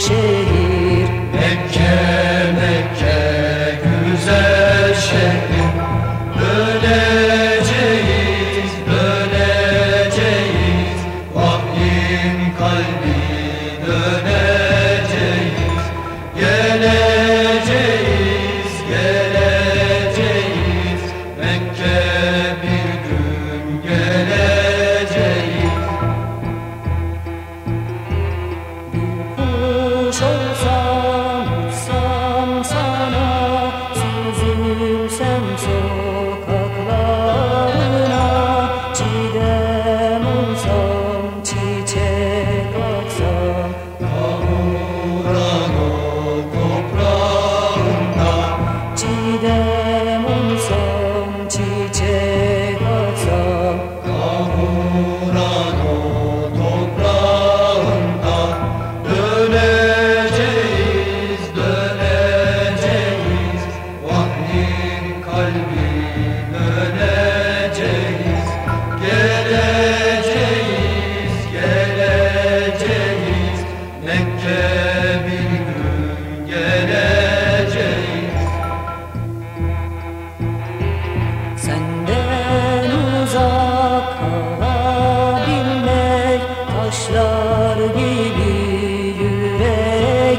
şehir. Mekke Mekke güzel şehir. Döneceğiz döneceğiz Vahyin kalbi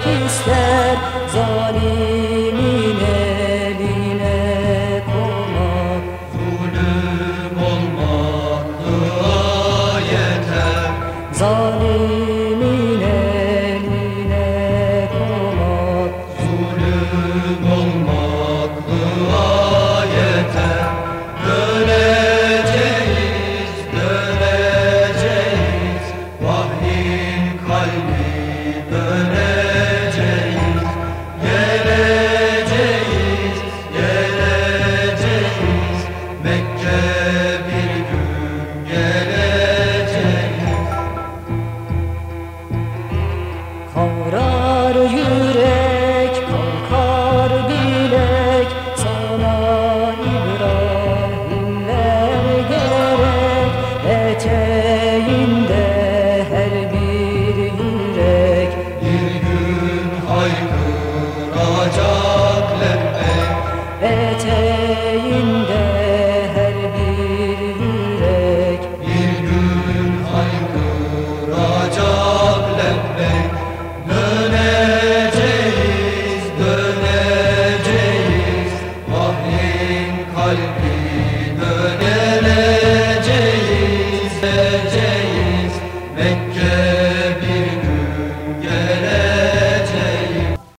ister zalim. kalbi döneleceğiz, döneceğiz Mekke.